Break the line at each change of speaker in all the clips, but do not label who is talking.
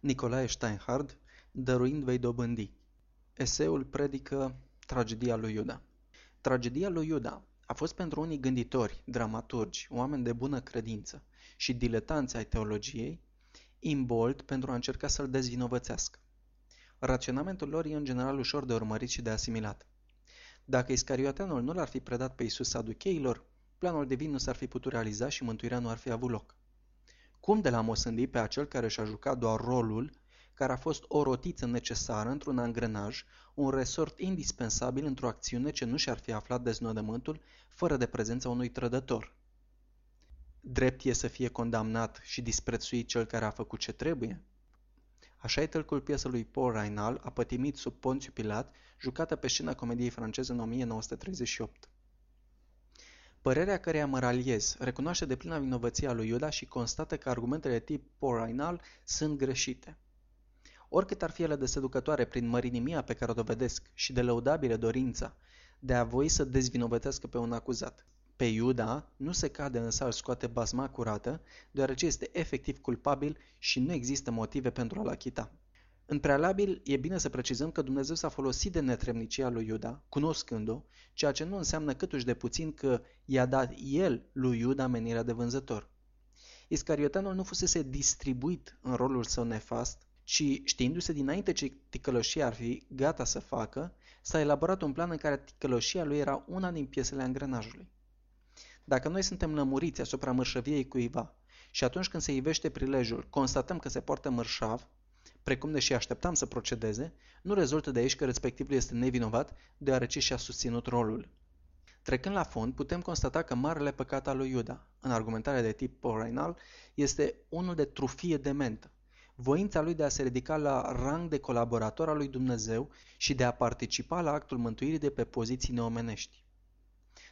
Nicolae Steinhard, Dăruind vei dobândi. Eseul predică tragedia lui Iuda. Tragedia lui Iuda a fost pentru unii gânditori, dramaturgi, oameni de bună credință și diletanți ai teologiei, imbold pentru a încerca să-l dezvinovățească. Raționamentul lor e în general ușor de urmărit și de asimilat. Dacă Iscarioteanul nu l-ar fi predat pe Isus saducheilor, planul divin nu s-ar fi putut realiza și mântuirea nu ar fi avut loc. Cum de l-am osândi pe acel care și-a jucat doar rolul, care a fost o rotiță necesară într-un angrenaj, un resort indispensabil într-o acțiune ce nu și-ar fi aflat deznodământul fără de prezența unui trădător? Drept e să fie condamnat și disprețuit cel care a făcut ce trebuie? Așa e tălcul piesă lui Paul Rainal, apătimit sub Ponțiu Pilat, jucată pe scena comediei franceze în 1938. Părerea căreia mă raliez recunoaște de plină vinovăția lui Iuda și constată că argumentele tip Paul Rainal sunt greșite. Oricât ar fi ele de seducătoare prin mărinimia pe care o dovedesc și de lăudabile dorința de a voi să dezvinovătească pe un acuzat. Pe Iuda nu se cade însă al scoate basma curată, deoarece este efectiv culpabil și nu există motive pentru a-l achita. În prealabil, e bine să precizăm că Dumnezeu s-a folosit de netremnicia lui Iuda, cunoscând-o, ceea ce nu înseamnă câtuși de puțin că i-a dat el lui Iuda menirea de vânzător. Iscariotanul nu fusese distribuit în rolul său nefast, ci știindu-se dinainte ce ticăloșia ar fi gata să facă, s-a elaborat un plan în care ticăloșia lui era una din piesele angrenajului. Dacă noi suntem lămuriți asupra mărșăviei cuiva și atunci când se ivește prilejul constatăm că se poartă mărșav, precum deși așteptam să procedeze, nu rezultă de aici că respectivul este nevinovat, deoarece și-a susținut rolul. Trecând la fond, putem constata că marele păcat al lui Iuda, în argumentarea de tip Porainal, este unul de trufie dementă. Voința lui de a se ridica la rang de colaborator al lui Dumnezeu și de a participa la actul mântuirii de pe poziții neomenești.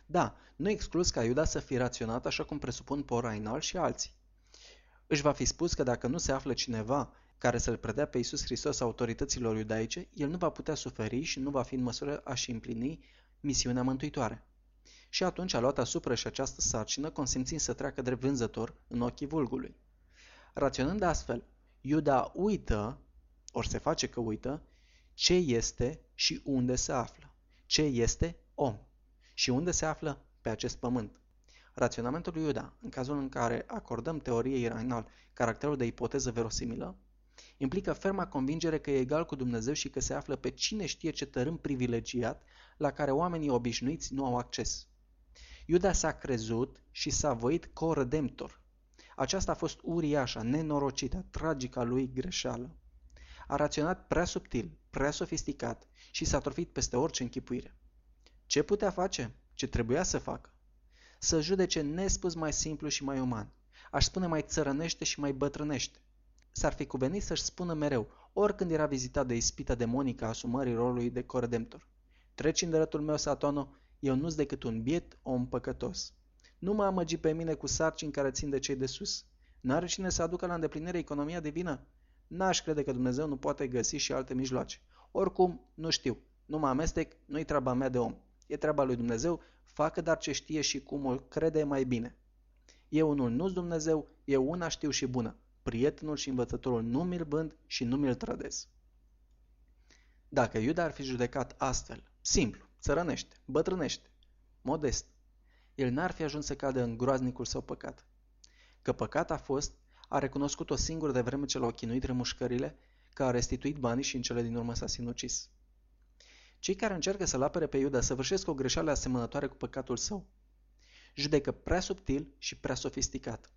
Da, nu exclus ca Iuda să fie raționat așa cum presupun Porainal și alții. Își va fi spus că dacă nu se află cineva care să-L predea pe Iisus Hristos autorităților iudaice, el nu va putea suferi și nu va fi în măsură a-și împlini misiunea mântuitoare. Și atunci a luat asupra și această sarcină, consimțind să treacă drept vânzător în ochii vulgului. Raționând astfel, Iuda uită, ori se face că uită, ce este și unde se află. Ce este om și unde se află pe acest pământ. Raționamentul lui Iuda, în cazul în care acordăm teoriei iranal caracterul de ipoteză verosimilă, implică ferma convingere că e egal cu Dumnezeu și că se află pe cine știe ce tărâm privilegiat la care oamenii obișnuiți nu au acces. Iuda s-a crezut și s-a voit co-redemptor. Aceasta a fost uriașa, nenorocită, tragica lui greșeală. A raționat prea subtil, prea sofisticat și s-a trofit peste orice închipuire. Ce putea face? Ce trebuia să facă? Să judece nespus mai simplu și mai uman. Aș spune mai țărănește și mai bătrânește s-ar fi cuvenit să-și spună mereu, oricând era vizitat de ispita demonică a asumării rolului de coredemptor. Treci în dreptul meu, Satono, eu nu-s decât un biet om păcătos. Nu mă amăgi pe mine cu sarcini care țin de cei de sus. N-are cine să aducă la îndeplinire economia divină? N-aș crede că Dumnezeu nu poate găsi și alte mijloace. Oricum, nu știu. Nu mă amestec, nu-i treaba mea de om. E treaba lui Dumnezeu, facă dar ce știe și cum o crede mai bine. Eu unul nu-s Dumnezeu, eu una știu și bună prietenul și învățătorul nu mi-l vând și nu mi-l trădez. Dacă Iuda ar fi judecat astfel, simplu, țărănește, bătrânește, modest, el n-ar fi ajuns să cadă în groaznicul său păcat. Că păcat a fost, a recunoscut-o singur de vreme ce l-au chinuit remușcările, că a restituit banii și în cele din urmă s-a sinucis. Cei care încearcă să-l apere pe Iuda săvârșesc o greșeală asemănătoare cu păcatul său. Judecă prea subtil și prea sofisticat.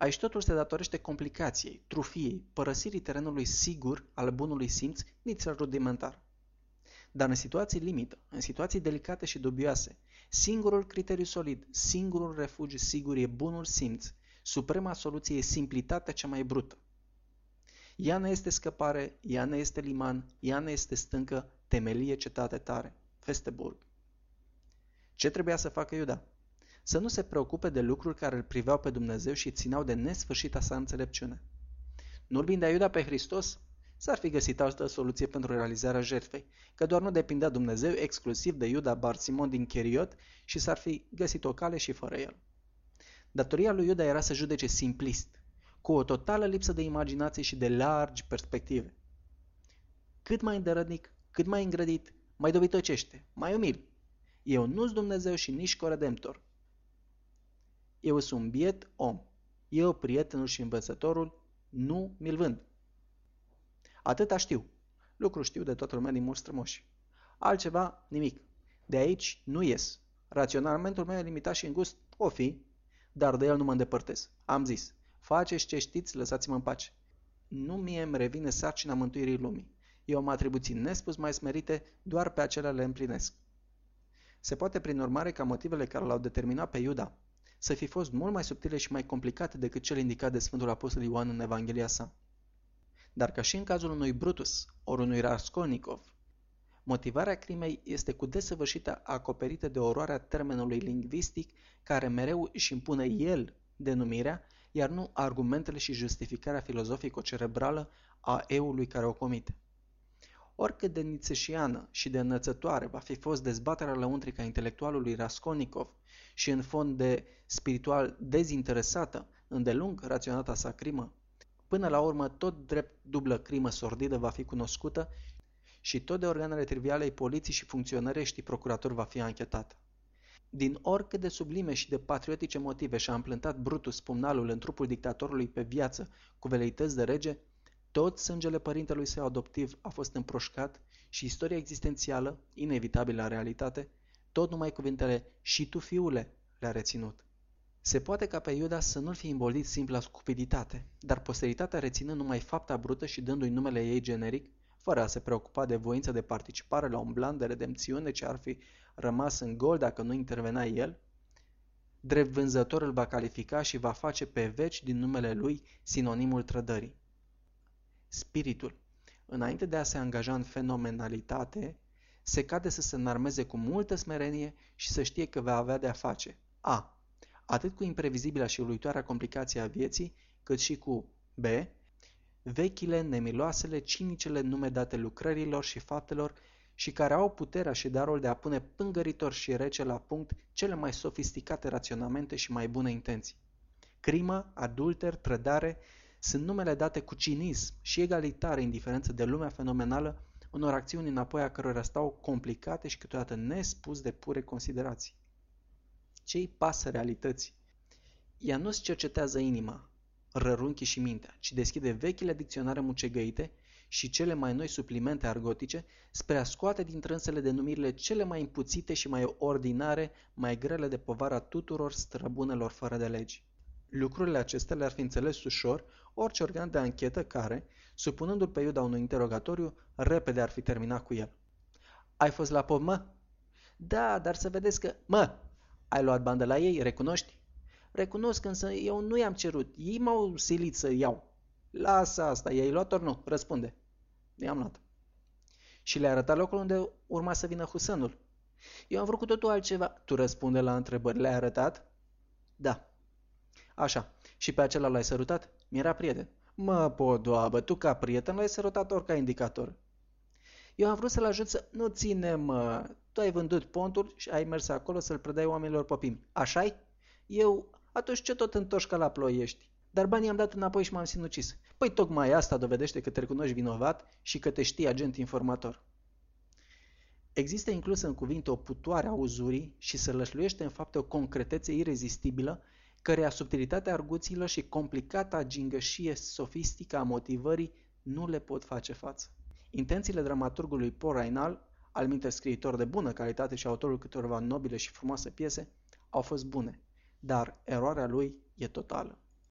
Aici totul se datorește complicației, trufiei, părăsirii terenului sigur al bunului simț, nici rudimentar. Dar în situații limită, în situații delicate și dubioase, singurul criteriu solid, singurul refugiu sigur e bunul simț, suprema soluție e simplitatea cea mai brută. Ea ne este scăpare, ea ne este liman, ea ne este stâncă, temelie cetate tare. Festeburg. Ce trebuia să facă Iuda? Să nu se preocupe de lucruri care îl priveau pe Dumnezeu și țineau de nesfârșita sa înțelepciune. Nu-l bine a Iuda pe Hristos? S-ar fi găsit altă soluție pentru realizarea jertfei, că doar nu depindea Dumnezeu exclusiv de Iuda Barsimon din Cheriot și s-ar fi găsit o cale și fără el. Datoria lui Iuda era să judece simplist, cu o totală lipsă de imaginație și de largi perspective. Cât mai îndărădnic, cât mai îngrădit, mai dobitocește, mai umil. Eu nu-s Dumnezeu și nici coredemptor. Eu sunt un biet om. Eu, prietenul și învățătorul, nu mi-l vând. Atâta știu. Lucru știu de toată lumea din mulți strămoși. Altceva, nimic. De aici nu ies. Raționamentul meu e limitat și îngust, o fi, dar de el nu mă îndepărtez. Am zis, faceți ce știți, lăsați-mă în pace. Nu mie îmi revine sarcina mântuirii lumii. Eu am atribuții nespus mai smerite, doar pe acelea le împlinesc. Se poate prin urmare ca motivele care l-au determinat pe Iuda să fi fost mult mai subtile și mai complicate decât cel indicat de Sfântul Apostol Ioan în Evanghelia sa. Dar ca și în cazul unui Brutus ori unui Raskolnikov, motivarea crimei este cu desăvârșită acoperită de oroarea termenului lingvistic care mereu își impune el denumirea, iar nu argumentele și justificarea filozofico-cerebrală a eului care o comite. Oricât de nițeșiană și de înățătoare va fi fost dezbaterea lăuntrică a intelectualului Raskolnikov și în fond de spiritual dezinteresată, îndelung raționata sa crimă, până la urmă tot drept dublă crimă sordidă va fi cunoscută și tot de organele triviale ai poliției și funcționăreștii procuratori va fi anchetată. Din oricât de sublime și de patriotice motive și-a împlântat Brutus pumnalul în trupul dictatorului pe viață cu veleități de rege, tot sângele părintelui său adoptiv a fost împroșcat și istoria existențială, inevitabilă la realitate, tot numai cuvintele și tu, fiule, le-a reținut. Se poate ca pe Iuda să nu-l fi îmbolit simpla scupiditate, dar posteritatea reținând numai fapta brută și dându-i numele ei generic, fără a se preocupa de voința de participare la un plan de redemțiune ce ar fi rămas în gol dacă nu intervenea el, drept vânzător îl va califica și va face pe veci din numele lui sinonimul trădării. Spiritul, înainte de a se angaja în fenomenalitate, se cade să se înarmeze cu multă smerenie și să știe că va avea de-a face a. atât cu imprevizibila și uluitoarea complicație a vieții, cât și cu b. vechile, nemiloasele, cinicele nume date lucrărilor și faptelor și care au puterea și darul de a pune pângăritor și rece la punct cele mai sofisticate raționamente și mai bune intenții. Crimă, adulter, trădare sunt numele date cu cinism și egalitare indiferență de lumea fenomenală unor acțiuni înapoi a cărora stau complicate și câteodată nespus de pure considerații. Ce-i pasă realității? Ea nu-ți cercetează inima, rărunchii și mintea, ci deschide vechile dicționare mucegăite și cele mai noi suplimente argotice spre a scoate din trânsele denumirile cele mai împuțite și mai ordinare, mai grele de povara tuturor străbunelor fără de legi. Lucrurile acestea le-ar fi înțeles ușor orice organ de anchetă care, supunându-l pe Iuda unui interogatoriu, repede ar fi terminat cu el. Ai fost la pop, mă? Da, dar să vedeți că... Mă! Ai luat bandă la ei, recunoști? Recunosc, însă eu nu i-am cerut. Ei m-au silit să iau. Lasă asta, i-ai luat ori nu? Răspunde. I-am luat. Și le-a arătat locul unde urma să vină Husanul. Eu am vrut cu totul altceva. Tu răspunde la întrebări. Le-ai arătat? Da. Așa. Și pe acela l-ai sărutat? Mi-era prieten. Mă, podoabă, tu ca prieten l-ai sărutat ori ca indicator. Eu am vrut să-l ajut să... Nu ține, mă. Tu ai vândut pontul și ai mers acolo să-l predai oamenilor popimi. Așa-i? Eu... Atunci ce tot întorci ca la ploiești? Dar banii am dat înapoi și m-am sinucis. Păi tocmai asta dovedește că te recunoști vinovat și că te știi agent informator. Există inclusă în cuvinte o putoare a uzurii și se lășluiește în fapte o concretețe irezistibilă căreia subtilitatea arguțiilor și complicata gingășie sofistică a motivării nu le pot face față. Intențiile dramaturgului Paul Rainal, al minte scriitor de bună calitate și autorul câtorva nobile și frumoase piese, au fost bune, dar eroarea lui e totală.